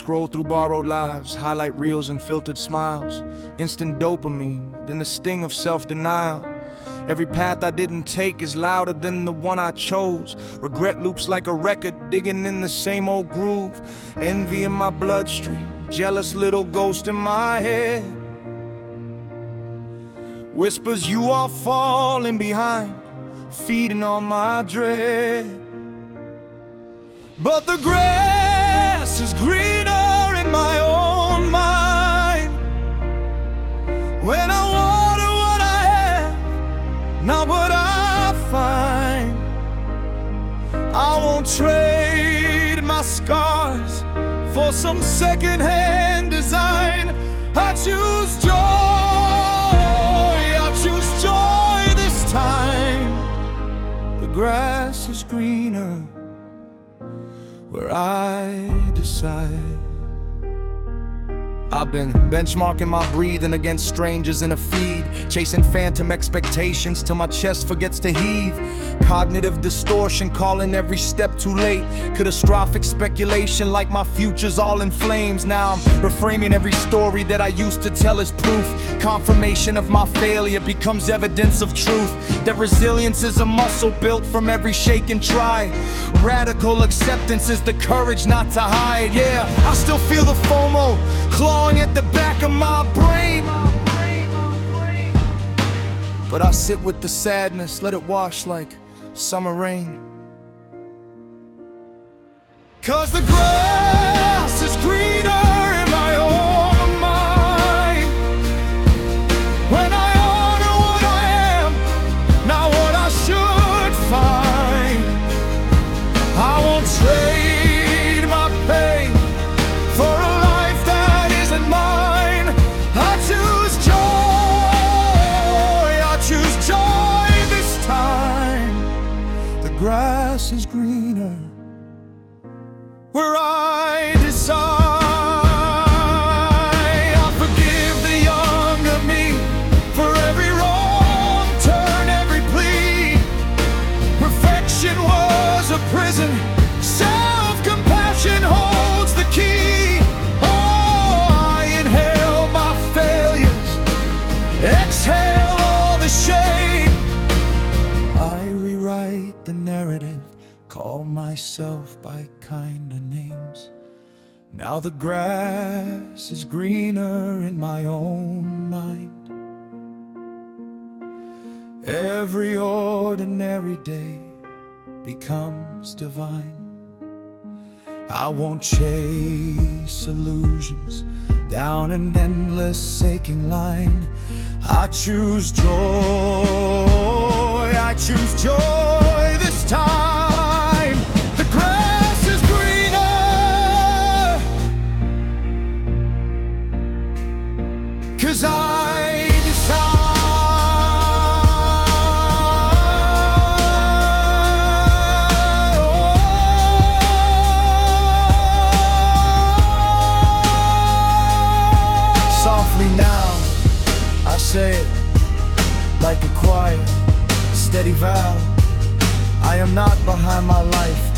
Scroll through borrowed lives, highlight reels and filtered smiles. Instant dopamine, then the sting of self denial. Every path I didn't take is louder than the one I chose. Regret loops like a record, digging in the same old groove. Envy in my bloodstream, jealous little ghost in my head. Whispers you are falling behind, feeding on my dread. But the grass is greener When I water what I have, not what I find. I won't trade my scars for some secondhand design. I choose joy. I choose joy this time. The grass is greener where I decide. I've been benchmarking my breathing against strangers in a feed, chasing phantom expectations till my chest forgets to heave. Cognitive distortion, calling every step too late. Catastrophic speculation, like my future's all in flames. Now I'm reframing every story that I used to tell as proof. Confirmation of my failure becomes evidence of truth. That resilience is a muscle built from every shake and try. Radical acceptance is the courage not to hide. Yeah, I still feel the FOMO clawing at the back of my brain. But I sit with the sadness, let it wash like summer rain. Cause the grass grass is greener where I decide. I'll forgive the younger me for every wrong turn, every plea. Perfection was a prison. Call myself by kinder names. Now the grass is greener in my own mind. Every ordinary day becomes divine. I won't chase illusions down an endless aching line. I choose joy. I choose joy Softly now, I say it like a quiet, steady vow. I am not behind my life,